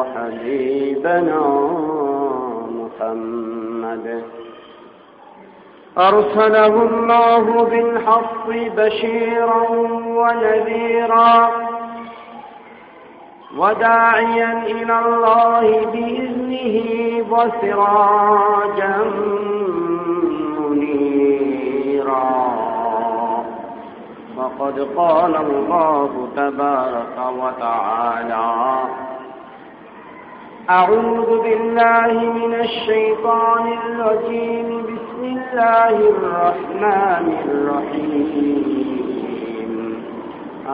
وحبيبنا محمد. أرسله الله بالحق بشيرا ونذيرا وداعيا إلى الله بإذنه وسراجا منيرا. فقد قال الله تبارك وتعالى أعوذ بالله من الشيطان الرجيم. بسم الله الرحمن الرحيم.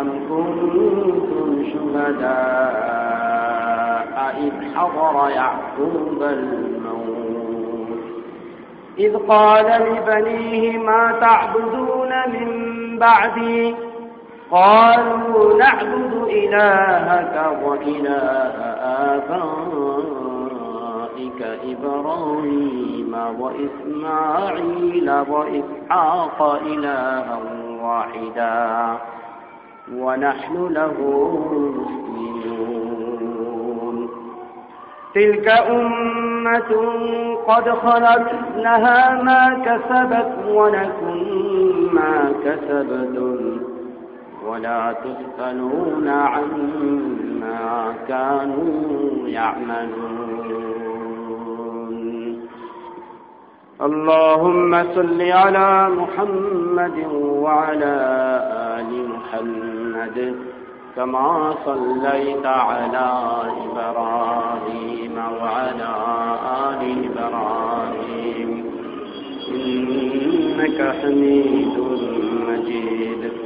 أم كنتم شهداء إذ حضر يعقوب الموت؟ إذ قال لبنيه ما تعبدون من بعدي؟ قالوا نعبد إلهك وإله آبائك إبراهيم وإسماعيل وإسحاق إلها واحدا ونحن له مسلمون. تلك أمة قد خلت لها ما كسبت ولكم ما كسبتم ولا تسألون عما كانوا يعملون. اللهم صل على محمد وعلى آل محمد كما صليت على إبراهيم وعلى آل إبراهيم. إنك حميد مجيد.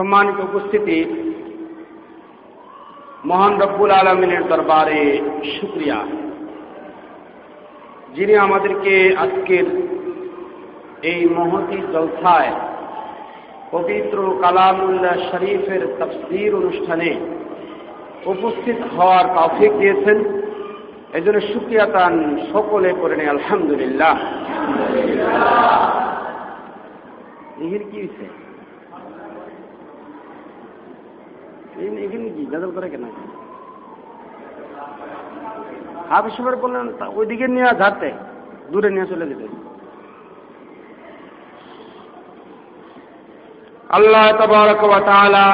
সম্মানিত উপস্থিতি, মহান রব্বুল আলমিনের দরবারে শুক্রিয়া। যিনি আমাদেরকে আজকের এই মহতি জলসায় পবিত্র কালামুল্লাহ শরীফের তফসির অনুষ্ঠানে উপস্থিত হওয়ার তৌফিক দিয়েছেন। এই জন্য শুক্রিয়া তান সকলে করে নেই আলহামদুলিল্লাহ। কি হয়েছে এখানে কি করে কেন? হাফিজ সাহেব বললেন ওইদিকে নিয়ে ঝাড়তে, দূরে নিয়ে চলে যেতে। আল্লাহ তাআলা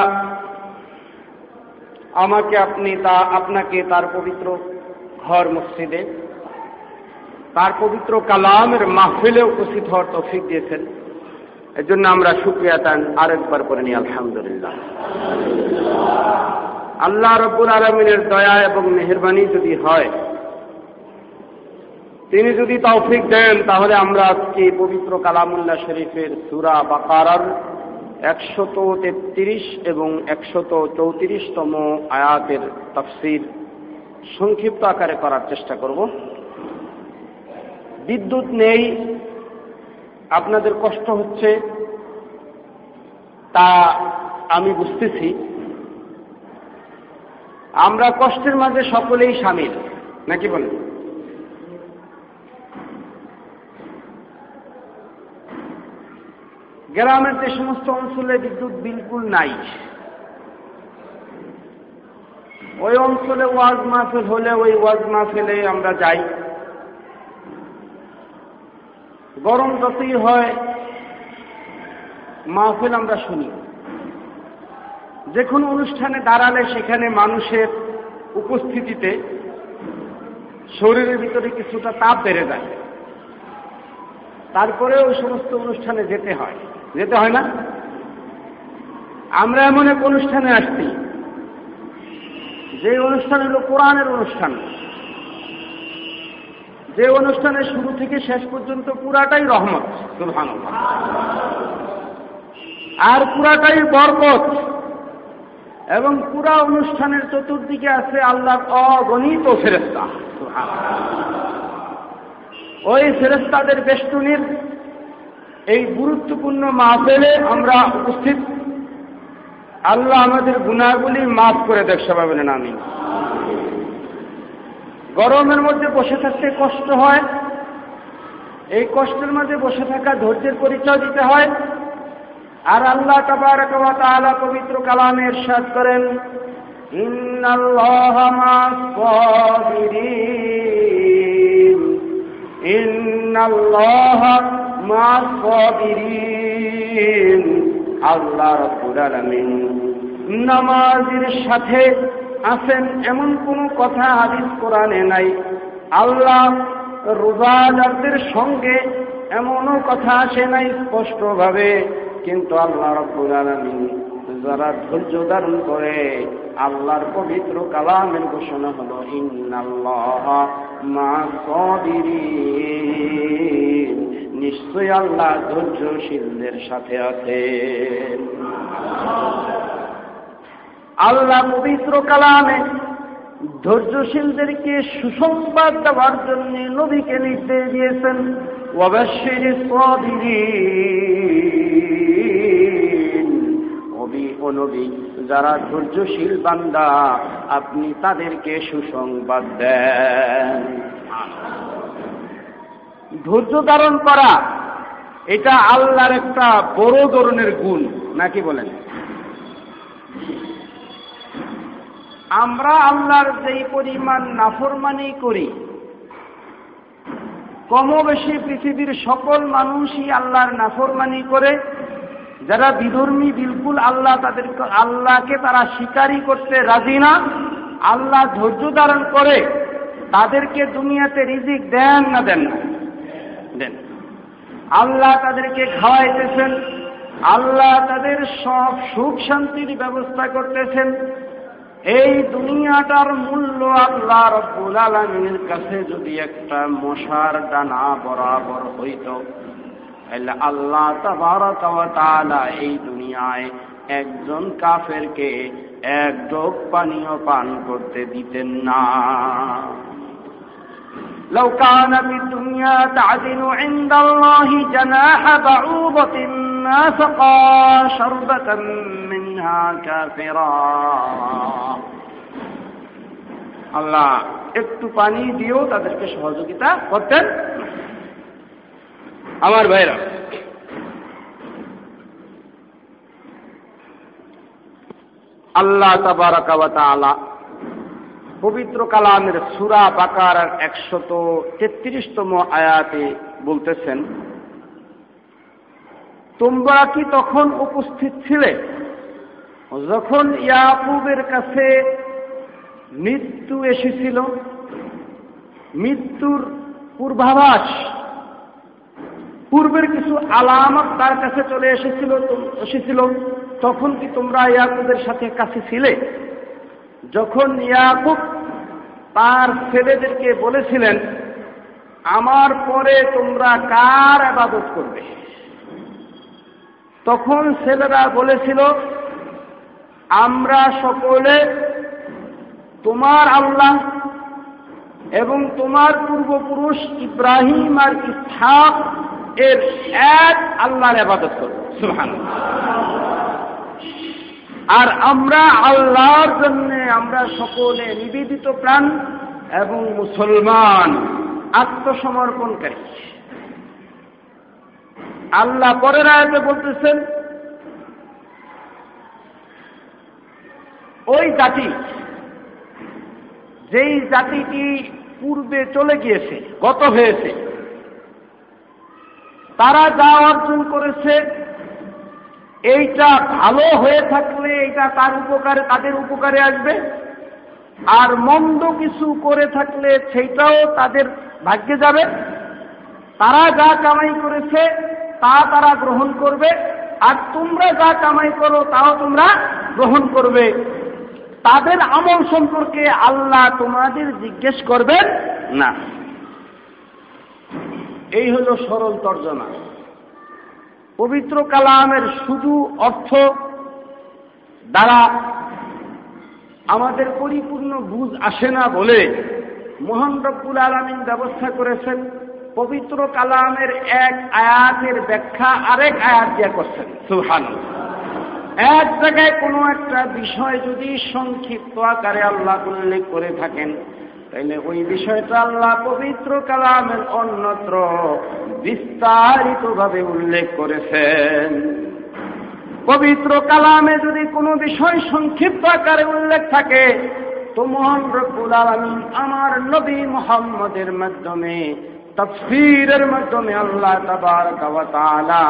আমাকে আপনি তা, আপনাকে তার পবিত্র ঘর মসজিদে, তার পবিত্র কালামের মাহফিলে উপস্থিত হওয়ার তৌফিক দিয়েছেন। এর জন্য আমরা শুক্রিয়া তান আরেকবার করে নিই, আলহামদুলিল্লাহ। আল্লাহ রব্বুল আলমিনের দয়া এবং মেহরবানি যদি হয়, তিনি যদি তৌফিক দেন, তাহলে আমরা আজকে পবিত্র কালামুল্লাহ শরীফের সুরা বাকারার একশত তেত্রিশ এবং একশত চৌত্রিশতম আয়াতের তফসির সংক্ষিপ্ত আকারে করার চেষ্টা করব। বিদ্যুৎ নেই আপনাদের কষ্ট হচ্ছে তা আমি বুঝতেছি। আমরা কষ্টের মাঝে সকলেই সামিল নাকি বলেন? গ্রামের যে সমস্ত অঞ্চলে বিদ্যুৎ বিলকুল নাই, ওই অঞ্চলে ওয়াজ মাহফিল হলে ওই ওয়াজ মাহফিলে আমরা যাই। গরম যতই হয়, মাহফিল আমরা শুনি। যে কোনো অনুষ্ঠানে দাঁড়ালে সেখানে মানুষের উপস্থিতিতে শরীরের ভিতরে কিছুটা তাপ বেড়ে যায়। তারপরে ওই সমস্ত অনুষ্ঠানে যেতে হয়। যেতে হয় না? আমরা এমন এক অনুষ্ঠানে আসছি। যে অনুষ্ঠান হলো কোরআনের অনুষ্ঠান। যে অনুষ্ঠানে শুরু থেকে শেষ পর্যন্ত পুরাটাই রহমত সুলহান আর পুরাটাই বরকত। এবং পুরা অনুষ্ঠানের চতুর্দিকে আছে আল্লাহ অগণিত ফেরেস্তা ওই ফেরেস্তাদের বেষ্টনীর এই গুরুত্বপূর্ণ মাহফেলে আমরা উপস্থিত। আল্লাহ আমাদের গুণাগুলি মাফ করে দেখ, সবাই বলেন আমি গরমের মধ্যে বসে থাকতে কষ্ট হয়। এই কষ্টের মধ্যে বসে থাকা ধৈর্যের পরিচয় দিতে হয়। আর আল্লাহ তাআলা পবিত্র কালামে ইরশাদ করেন আল্লাহ নামাজের সাথে আছেন এমন কোন কথা হাদিস কোরআনে নাই। আল্লাহ রোজাদারদের সঙ্গে এমনও কথা আসে নাই স্পষ্টভাবে, কিন্তু আল্লাহ রব্বুল আলামিন যারা ধৈর্য ধারণ করে আল্লাহর পবিত্র কালামের ঘোষণা হল, ইন্নাল্লাহ মা নিশ্চয় আল্লাহ ধৈর্যশীলদের সাথে আছে আল্লাহ পবিত্র কালামে ধৈর্যশীলদেরকে সুসংবাদ দেওয়ার জন্য নবীকে নির্দেশ দিয়েছেন অবশ্যই যারা ধৈর্যশীল বান্দা, আপনি তাদেরকে সুসংবাদ দেন। ধৈর্য ধারণ করা, এটা আল্লাহর একটা বড় ধরনের গুণ নাকি বলেন? আমরা আল্লাহর যেই পরিমাণ নাফরমানি করি কম বেশি পৃথিবীর সকল মানুষই আল্লাহর নাফরমানি করে, যারা বিধর্মী বিলকুল আল্লাহ তাদের আল্লাহকে তারা স্বীকারই করতে রাজি না, আল্লাহ ধৈর্য ধারণ করে তাদেরকে দুনিয়াতে রিজিক দেন না দেন না? দেন। আল্লাহ তাদেরকে খাওয়াইতেছেন, আল্লাহ তাদের সব সুখ শান্তির ব্যবস্থা করতেছেন এই দুনিয়াটার মূল্য আল্লাহ রব্বুল আলমিনের কাছে যদি একটা মশার ডানা বরাবর হইত তাহলে আল্লাহ তালা এই দুনিয়ায় একজন কাফেরকে এক ডোক পানীয় পান করতে দিতেন না لو كان في الدنيا تعدل عند الله جناح بعوضة ما سقى شربة منها كافرا আল্লাহ একটু পানি দিয়েও তাদেরকে সহযোগিতা করতেন আমার ভাইরা আল্লাহ তাবারাকালা পবিত্র কালামের সুরা বাকার একশত তেত্রিশতম আয়াতে বলতেছেন তোমরা কি তখন উপস্থিত ছিলে যখন ইয়াকুবের কাছে মৃত্যু এসেছিল, মৃত্যুর পূর্বাভাস, পূর্বের কিছু আলামত তার কাছে চলে এসেছিল এসেছিল, তখন কি তোমরা ইয়াকুবের সাথে কাছে ছিলে? যখন ইয়াকুব তার ছেলেদেরকে বলেছিলেন, আমার পরে তোমরা কার আবাদত করবে? তখন ছেলেরা বলেছিল আমরা সকলে তোমার আল্লাহ এবং তোমার পূর্বপুরুষ ইব্রাহিম আর ইসহাক এর এক আল্লাহর আবাদত করব। আর আমরা আল্লাহর জন্য আমরা সকলে নিবেদিত প্রাণ এবং মুসলমান, আত্মসমর্পণকারী। আল্লাহ পরের আয়তে বলতেছেন ওই জাতি, যেই জাতিটি পূর্বে চলে গিয়েছে, গত হয়েছে, তারা যা অর্জন করেছে, এইটা ভালো হয়ে থাকলে এইটা তার উপকারে, তাদের উপকারে আসবে। আর মন্দ কিছু করে থাকলে সেইটাও তাদের ভাগ্যে যাবে। তারা যা কামাই করেছে, তা তারা গ্রহণ করবে। আর তোমরা যা কামাই করো, তাও তোমরা গ্রহণ করবে। তাদের আমল সম্পর্কে আল্লাহ তোমাদের জিজ্ঞেস করবেন? না। এই হল সরল তর্জমা। পবিত্র কালামের শুধু অর্থ দ্বারা আমাদের পরিপূর্ণ বুঝ আসে না বলে মোহন রব্বুল আলমিন ব্যবস্থা করেছেন, পবিত্র কালামের এক আয়াতের ব্যাখ্যা আরেক আয়াত দিয়ে করছেন। সুহান এক জায়গায় কোনো একটা বিষয় যদি সংক্ষিপ্ত আকারে আল্লাহ উল্লেখ করে থাকেন, তাইলে ওই বিষয়টা আল্লাহ পবিত্র কালামের অন্যত্র বিস্তারিতভাবে উল্লেখ করেছেন। পবিত্র কালামে যদি কোনো বিষয় সংক্ষিপ্ত আকারে উল্লেখ থাকে, তো মোহন রব্বুল আলমিন আমার নবী মোহাম্মদের মাধ্যমে তফসিরের মাধ্যমে আল্লাহ তাবার তালা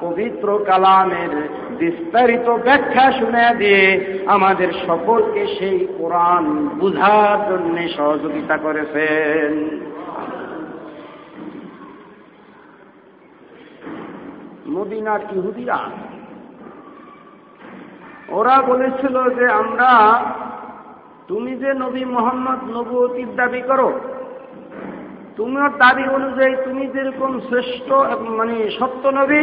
পবিত্র কালামের বিস্তারিত ব্যাখ্যা শুনে দিয়ে আমাদের সকলকে সেই কোরআন বুঝার জন্য সহযোগিতা করেছেন। মদিনার ইহুদিরা, ওরা বলেছিল যে আমরা, তুমি যে নবী মোহাম্মদ নবতির দাবি করো তুমিও দাবি অনুযায়ী তুমি যেরকম শ্রেষ্ঠ মানে সত্য নবী,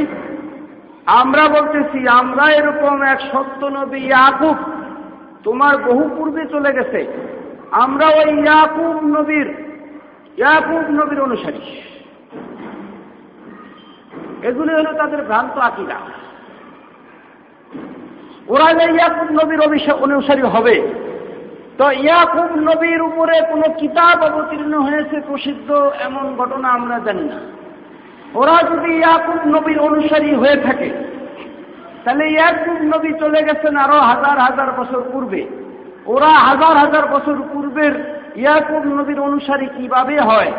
আমরা বলতেছি, আমরা এরকম এক সত্য নবী ইয়াকুব, তোমার বহু পূর্বে চলে গেছে। আমরা ওই ইয়াকুব নবীর ইয়াকুব নবীর অনুসারী। এগুলি হলো তাদের ভ্রান্ত আকিরা ওরা যে ইয়াকুব নবীর অনুসারী হবে তো ইয়াকুব নবীর উপরে কোনো কিতাব অবতীর্ণ হয়েছে প্রসিদ্ধ এমন ঘটনা আমরা জানি না। ওরা যদি ইয়াকুব নবীর অনুসারী হয়ে থাকে, তাহলে ইয়াকুব নবী চলে গেছেন আরও হাজার হাজার বছর পূর্বে। ওরা হাজার হাজার বছর পূর্বের ইয়াকুব নবীর অনুসারী কীভাবে হয়?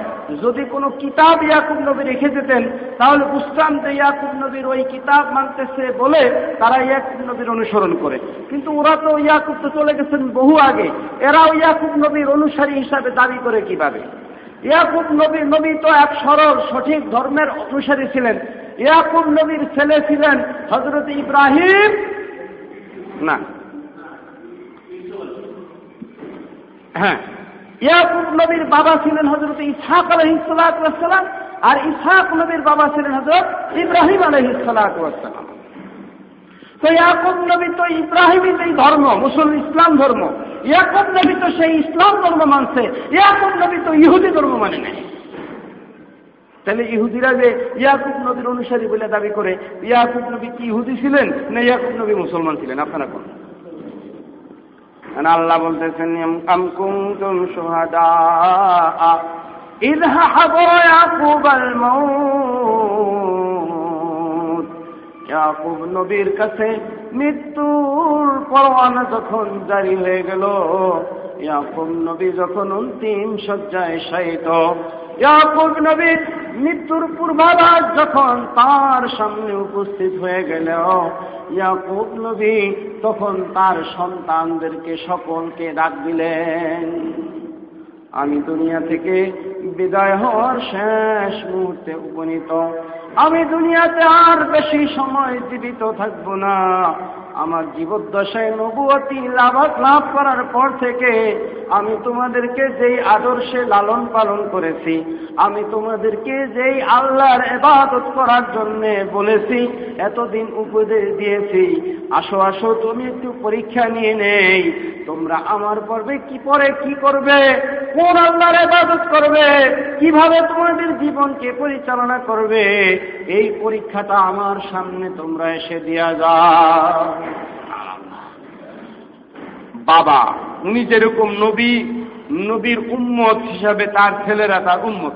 যদি কোনো কিতাব ইয়াকুব নবী রেখে যেতেন তাহলে বুঝতাম যে ইয়াকুব নবীর ওই কিতাব মানতেছে বলে তারা ইয়াকুব নবীর অনুসরণ করে। কিন্তু ওরা তো ইয়াকুব তো চলে গেছেন বহু আগে। এরাও ইয়াকুব নবীর অনুসারী হিসাবে দাবি করে কীভাবে? ইয়াকুব নবী নবী তো এক সরল, সঠিক ধর্মের অনুসারী ছিলেন। ইয়াকুব নবীর ছেলে ছিলেন হজরত ইব্রাহিম? না। হ্যাঁ। ইয়াকুব নবীর বাবা ছিলেন হজরত ইসহাক আলহিসাল্লাম আর ইসহাক নবীর বাবা ছিলেন হজরত ইব্রাহিম আলহিসাল্লাম তো ইয়াকুব নবী তো ইব্রাহিমের এই ধর্ম, মুসলিম ইসলাম ধর্ম, ইয়াকুব নবী তো সেই ইসলাম ধর্ম মানছে, ইয়াকুব নবী তো ইহুদি ধর্ম মানে নেয় তাহলে ইহুদিরা যে ইয়াকুব নবীর অনুসারী বলে দাবি করে, ইয়াকুব নবী কি ইহুদি ছিলেন না ইয়াকুব নবী মুসলমান ছিলেন? আপনারা কোন আল্লাহ বলতেছেন আম কুনতুম শুহাদা إذ حضر يعقوب الموت ইয়াকুব নবীর কাছে মৃত্যুর পরওয়ানা যখন জারি হয়ে গেল ইয়াকুব নবী যখন অন্তিম শয্যায় শায়িত, ইয়াকুব নবীর মৃত্যুর পূর্বাভাস যখন তার সামনে উপস্থিত হয়ে গেল, ইয়াকুব নবী তখন তার সন্তানদেরকে সকলকে ডাক দিলেন, আমি দুনিয়া থেকে বিদায় হওয়ার শেষ মুহূর্তে উপনীত। আমি দুনিয়াতে আর বেশি সময় জীবিত থাকব না। আমার জীবদ্দশায় নবুয়তি লাভ লাভ করার পর থেকে আমি তোমাদেরকে যেই আদর্শে লালন পালন করেছি, আমি তোমাদেরকে যেই আল্লাহর এবাদত করার জন্য বলেছি, এতদিন উপদেশ দিয়েছি। আসো আসো, তুমি একটু পরীক্ষা নিয়ে নেই। তোমরা আমার পর্বে কি পরে কি করবে? কোন আল্লাহর এবাদত করবে? কীভাবে তোমাদের জীবনকে পরিচালনা করবে? এই পরীক্ষাটা আমার সামনে তোমরা এসে দিয়া যাও। বাবা উনি যেরকম নবী, নবীর উম্মত হিসাবে তার ছেলেরা তার উম্মত।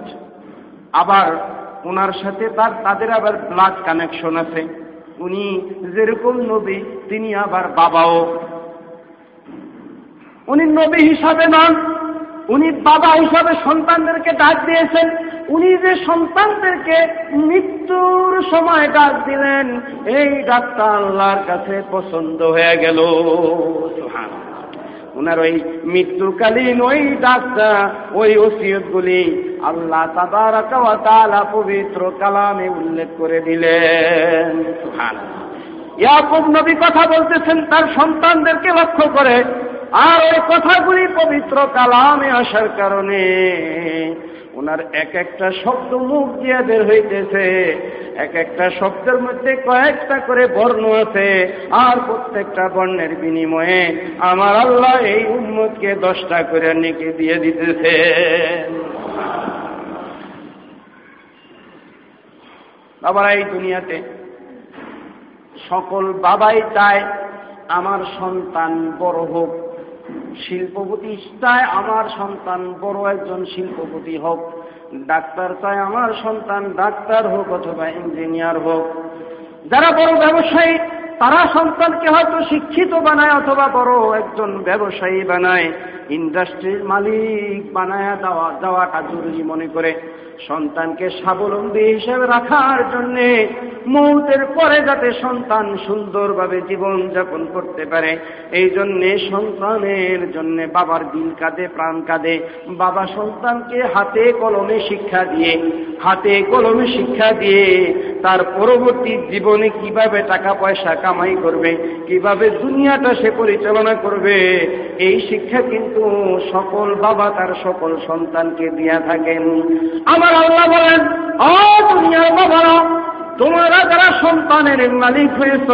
আবার ওনার সাথে তার, তাদের আবার ব্লাড কানেকশন আছে। উনি যেরকম নবী, তিনি আবার বাবাও। উনি নবী হিসাবে নন, উনি বাবা হিসাবে সন্তানদেরকে ডাক দিয়েছেন। উনি যে সন্তানদেরকে মৃত্যুর সময় ডাক দিলেন, এই ডাকটা আল্লাহর কাছে পছন্দ হয়ে গেল। ওনার ওই মৃত্যুকালীন ওই ডাকটা ওই ওসিয়ত গুলি আল্লাহ তালা পবিত্র কালামে উল্লেখ করে দিলেন। ইয়াকুব নবী কথা বলতেছেন, তার সন্তানদেরকে লক্ষ্য করে আর ওই কথাগুলি পবিত্র কালামে আসার কারণে ওনার এক একটা শব্দ মুখ দিয়ে বের হইতেছে। এক একটা শব্দের মধ্যে কয়েকটা করে বর্ণ আছে আর প্রত্যেকটা বর্ণের বিনিময়ে আমার আল্লাহ এই উম্মতকে দশটা করে নিকে দিয়ে দিতেছে। বাবার, এই দুনিয়াতে সকল বাবাই চায় আমার সন্তান বড় হোক শিল্পপতি চায় আমার সন্তান, বড় একজন শিল্পপতি হোক, ডাক্তার চায় আমার সন্তান, ডাক্তার হোক অথবা ইঞ্জিনিয়ার হোক। যারা বড় ব্যবসায়ী, তারা সন্তানকে হয়তো শিক্ষিত বানায় অথবা বড় একজন ব্যবসায়ী বানায়। ইন্ডাস্ট্রির মালিক বানায় দেওয়া, দেওয়াটা জরুরি মনে করে সন্তানকে স্বাবলম্বী হিসেবে রাখার জন্য মৌতের পরে যাতে সন্তান সুন্দরভাবে জীবন যাপন করতে পারে, এই জন্যে সন্তানের জন্য বাবার দিল কাঁদে, প্রাণ কাঁদে। বাবা সন্তানকে হাতে কলমে শিক্ষা দিয়ে, হাতে কলমে শিক্ষা দিয়ে তার পরবর্তী জীবনে কীভাবে টাকা পয়সা কামাই করবে, কীভাবে দুনিয়াটা সে পরিচালনা করবে, এই শিক্ষা কিন্তু সকল বাবা তার সকল সন্তানকে দিয়া থাকেন। আমার আল্লাহ বলেন অ দুনিয়ার বাবারা, তোমরা যারা সন্তানের মালিক হয়েছ,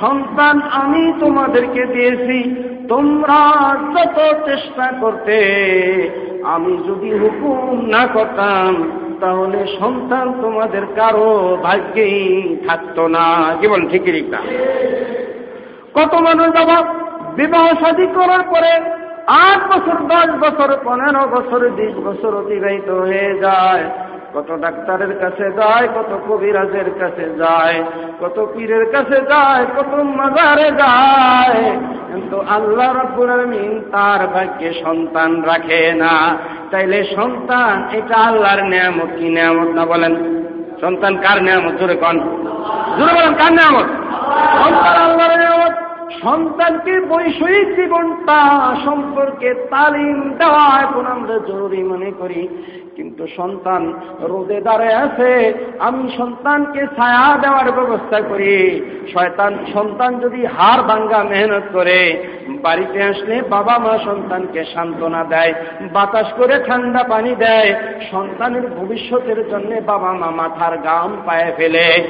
সন্তান আমি তোমাদেরকে দিয়েছি। তোমরা যত চেষ্টা করতে, আমি যদি হুকুম না করতাম, তাহলে সন্তান তোমাদের কারও ভাগ্যেই থাকতো না। জীবন ঠিকই না? কত মানুষ বাবা, বিবাহ সাদী করার পরে আট বছর, দশ বছর, পনেরো বছর, বিশ বছর অতিবাহিত হয়ে যায়। কত ডাক্তারের কাছে যায়, কত কবিরাজের কাছে যায়, কত পীরের কাছে যায়, কত মাজারে যায়। কিন্তু আল্লাহ রব্বুল আলমিন তার ভাগ্যে সন্তান রাখে না। তাইলে সন্তান, এটা আল্লাহর নিয়ামত, কি নিয়ামত না বলেন? সন্তান কার নিয়ামত? জোরে কন। জোরে বলেন, কার নিয়ামত? সন্তান আল্লাহর নিয়ামত। সন্তানকে বৈষয়িক জীবনটা সম্পর্কে তালিম দেওয়া এখন আমরা জরুরি মনে করি। কিন্তু সন্তান রোদে দাঁড়ায় আছে, আমি সন্তানকে ছায়া দেওয়ার ব্যবস্থা করি। শয়তান, সন্তান যদি হার ভাঙ্গা মেহনত করে, বাড়িতে আসলে বাবা মা সন্তানকে সান্ত্বনা দেয়, বাতাস করে ঠান্ডা পানি দেয়, সন্তানের ভবিষ্যতের জন্য বাবা মা মাথার গাম পায়ে ফেলে।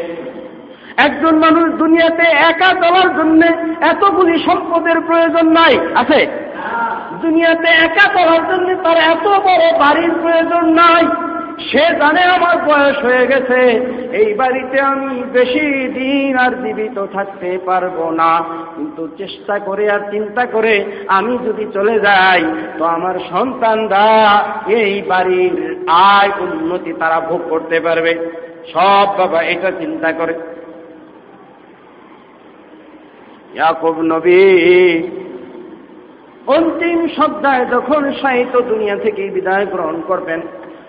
একজন মানুষ দুনিয়াতে একা চলার জন্য এতগুলি সম্পদের প্রয়োজন নাই, আছে? দুনিয়াতে একা চলার জন্য তার এত বড় বাড়ির প্রয়োজন নাই। সে জানে আমার বয়স হয়ে গেছে, এই বাড়িতে আমি বেশি দিন আর জীবিত থাকতে পারব না। কিন্তু চেষ্টা করে আর চিন্তা করে আমি যদি চলে যাই, তো আমার সন্তানরা এই বাড়ির আয় উন্নতি তারা ভোগ করতে পারবে। সব বাবা এটা চিন্তা করে। ইয়াকুব নবী। অন্তিম সপ্তাহে যখন সাহিত্য দুনিয়া থেকে বিদায় গ্রহণ করবেন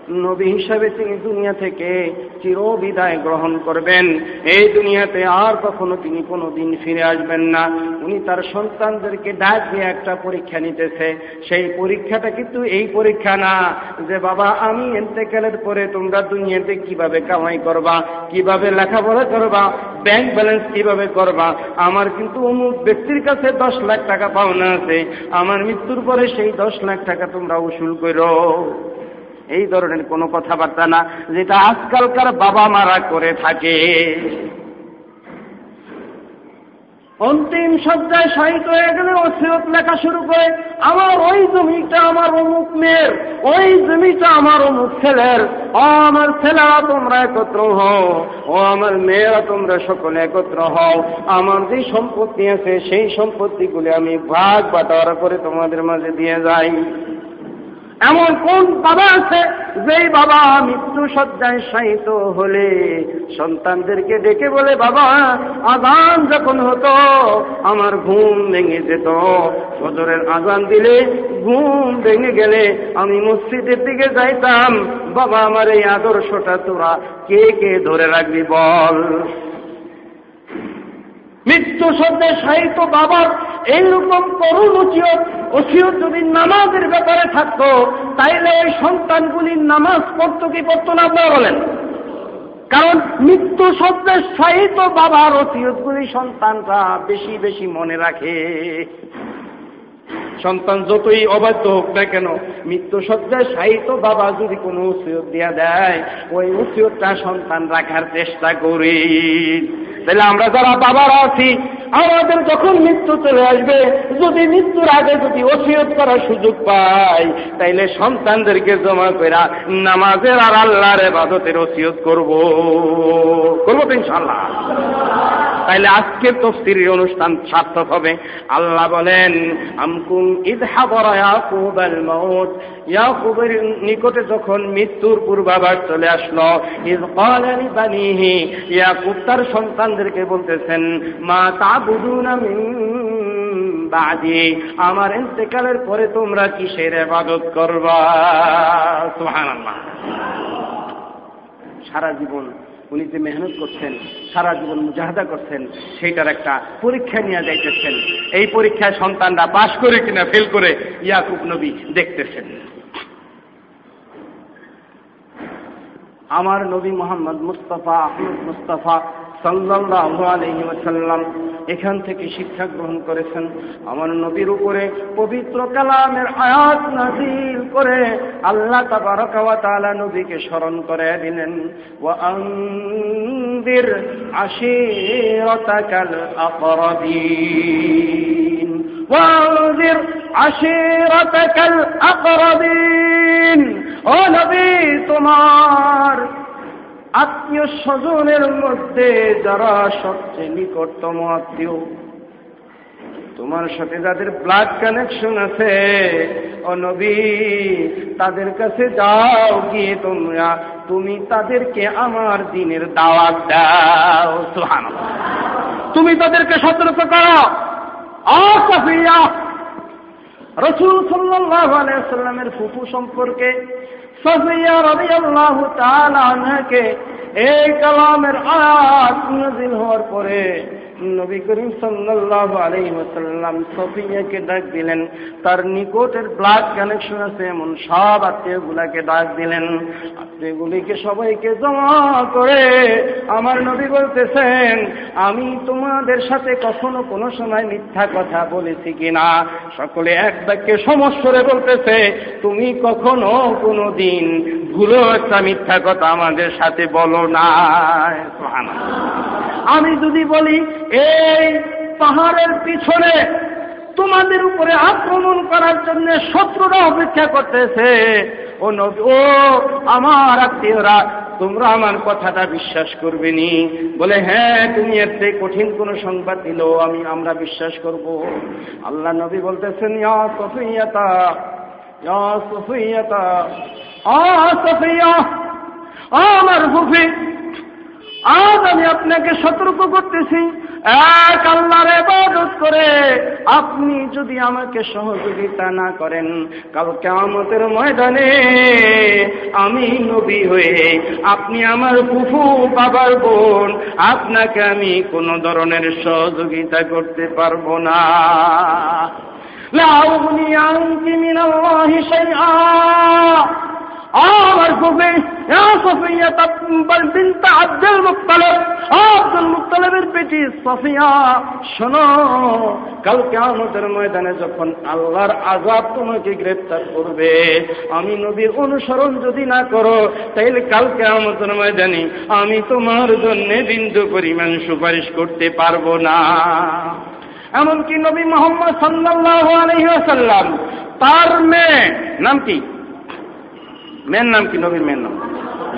নবী হিসাবে তিনি দুনিয়া থেকে চির বিদায় গ্রহণ করবেন। এই দুনিয়াতে আর কখনো তিনি কোনো দিন ফিরে আসবেন না। উনি তার সন্তানদেরকে ডাক দিয়ে একটা পরীক্ষা নিতেছে। সেই পরীক্ষাটা কিন্তু এই পরীক্ষা না যে, বাবা, আমি এতেকালের পরে তোমরা দুনিয়াতে কীভাবে কামাই করবা? কীভাবে লেখাপড়া করবা? ব্যাংক ব্যালেন্স কীভাবে করবা? আমার কিন্তু অমুক ব্যক্তির কাছে দশ লাখ টাকা পাওনা আছে। আমার মৃত্যুর পরে সেই দশ লাখ টাকা তোমরা উসুল করো। এই ধরনের কোনো কথাবার্তা না, যেটা আজকালকার বাবা মারা করে থাকে। অন্তিম সজ্জায় শাহিত হয়ে গেলে ওসিয়ত লেখা শুরু করে, আমার ওই জমিটা আমার অমুক মেয়ের, ওই জমিটা আমার অমুক ছেলের, ও আমার ছেলেরা তোমরা একত্র হও, ও আমার মেয়েরা তোমরা সকলে একত্র হও, আমার যে সম্পত্তি আছে সেই সম্পত্তিগুলি আমি ভাগ বাটোয়ারা করে তোমাদের মাঝে দিয়ে যাই। এমন কোন বাবা আছে, যেই বাবা মৃত্যু সজ্জায় শায়িত হলে? সন্তানদেরকে ডেকে বলে, বাবা, আজান যখন হতো, আমার ঘুম ভেঙে যেত। ফজরের আজান দিলে ঘুম ভেঙে গেলে আমি মসজিদের দিকে যাইতাম। বাবা, আমার এই আদর্শটা তোরা কে কে ধরে রাখবি বল? মৃত্যু শব্দে সাহিত্য বাবার এইরকম করুণ উচিত ওসিয়ত যদি নামাজের ব্যাপারে থাকতো, তাইলে ওই সন্তানগুলি নামাজ পড়তো কি পড়তো না আপনারা বলেন? কারণ মৃত্যু শব্দের সাহিত্য বাবার ওসিয়তগুলি সন্তানরা বেশি বেশি মনে রাখে। সন্তান যতই অবাধ্য হোক না কেন, মৃত্যু সজ্জায় সাহিত্য বাবা যদি কোনো উচিয়ত দিয়া দেয়, ওই উচিয়তটা সন্তান রাখার চেষ্টা করি। তাহলে আমরা যারা বাবারা আছি, আমাদের যখন মৃত্যু চলে আসবে, যদি মৃত্যুর আগে যদি ওসিয়ত করার সুযোগ পাই, তাইলে সন্তানদেরকে জমা করা নামাজের আর আল্লাহর এবাদতের ওসিয়ত করব। করব তো ইনশাল্লাহ তাইলে আজকের তফসিরের অনুষ্ঠান সার্থক হবে। আল্লাহ বলেন, আমকুম ইয়াকুব ইয়াকুবের নিকটে যখন মৃত্যুর পূর্বাভাস চলে আসলো ক্বালা লিবানিহি। ইয়াকুব তার সন্তানদেরকে বলতেছেন, মা তাবুদুনা মিন বাদি। আমার ইন্তেকালের পরে তোমরা কিসের ইবাদত করবা? সুবহানাল্লাহ। সারা জীবন উনি যে মেহনত করছেন, সারা জীবন মুজাহাদা করছেন, সেইটার একটা পরীক্ষা নিয়ে যাইতেছেন। এই পরীক্ষায় সন্তানরা পাশ করে কিনা ফেল করে ইয়াকুব নবী দেখতেছেন। আমার নবী মোহাম্মদ মুস্তফা, আহমদ মুস্তফা সাল্লাল্লাহু আলাইহি ওয়াসাল্লাম এখান থেকে শিক্ষা গ্রহণ করেছেন আমার নবীর উপরে পবিত্র কালামের আয়াত নাজিল করে আল্লাহ তাবারক ওয়া তাআলা নবীকে স্মরণ করে দিলেন ওয়া আনদির আশিরাতাকাল আকরাবিন وانذر عشيرتك الأقربين ও নবী তোমার আত্মীয় স্বজনের মধ্যে যারা সবচেয়ে নিকটতম আত্মীয়, তোমার সাথে যাদের ব্লাড কানেকশন আছে, ও নবী, তাদের কাছে যাও, গিয়ে তোমরা, তুমি তাদেরকে আমার দিনের দাওয়াত দাও। তুমি তাদেরকে সতর্ক করো। অসফিয়া রসুল সাল্লাহ আলাইসাল্লামের ফুফু সম্পর্কে সফিয়া রবি আল্লাহ তালাকে এই কালামের আয়াত নাজিল হওয়ার পরে নবী করিম সাল্লাল্লাহু আলাইহি ওয়াসাল্লাম সফিয়াকে ডাক দিলেন। তার নিকটের ব্লাড কানেকশন আছে, এমন সব আত্মীয়গুলাকে ডাক দিলেন। আত্মীয়গুলিকে সবাইকে জমা করে আমার নবী বলতেছেন, আমি তোমাদের সাথে কখনো কোনো সময় মিথ্যা কথা বলেছি কিনা? সকলে এক বাক্যে সমস্যরে বলতেছে, তুমি কখনো কোনো দিন ভুলো একটা মিথ্যা কথা আমাদের সাথে বলো না আমি যদি বলি এই পাহাড়ের পিছনে তোমাদের উপরে আক্রমণ করার জন্য শত্রুরা অপেক্ষা করতেছে। ও নবী, ও আমার আত্মীয়রা, তোমরা আমার কথাটা বিশ্বাস করবে নি। বলে হ্যাঁ তুমি এর থেকে কঠিন কোন সংবাদ দিল, আমি, আমরা বিশ্বাস করব। আল্লাহ নবী বলতেছেন, ইয়া আমার ফুফি আজ আমি আপনাকে সতর্ক করতেছি এক আল্লাহর ইবাদত করে আপনি যদি আমাকে সহযোগিতা না করেন কালকে আমাদের ময়দানে আমি নবী হয়ে আপনি আমার ফুফু বাবার বোন আপনাকে আমি কোনো ধরনের সহযোগিতা করতে পারবো না لا أغني عنك من الله شيئا আমার ফুফি সফিয়া বিনতে আব্দুল মুক্তালেব আব্দুল মুক্তালেবের বেটি সফিয়া। শোনো কালকে আমাদের ময়দানে যখন আল্লাহর আজাব তোমাকে গ্রেপ্তার করবে, আমি নবীর অনুসরণ যদি না করো, তাইলে কালকে আমাদের ময়দানে আমি তোমার জন্য বিন্দু পরিমাণ সুপারিশ করতে পারব না। এমনকি নবী মোহাম্মদ সাল্লাহ আলহিহাসাল্লাম তার মেয়ে, নাম কি? মেয়ের নাম কি? নবীর মেয়ের নাম।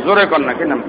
জোরে কন্যা কি নাম?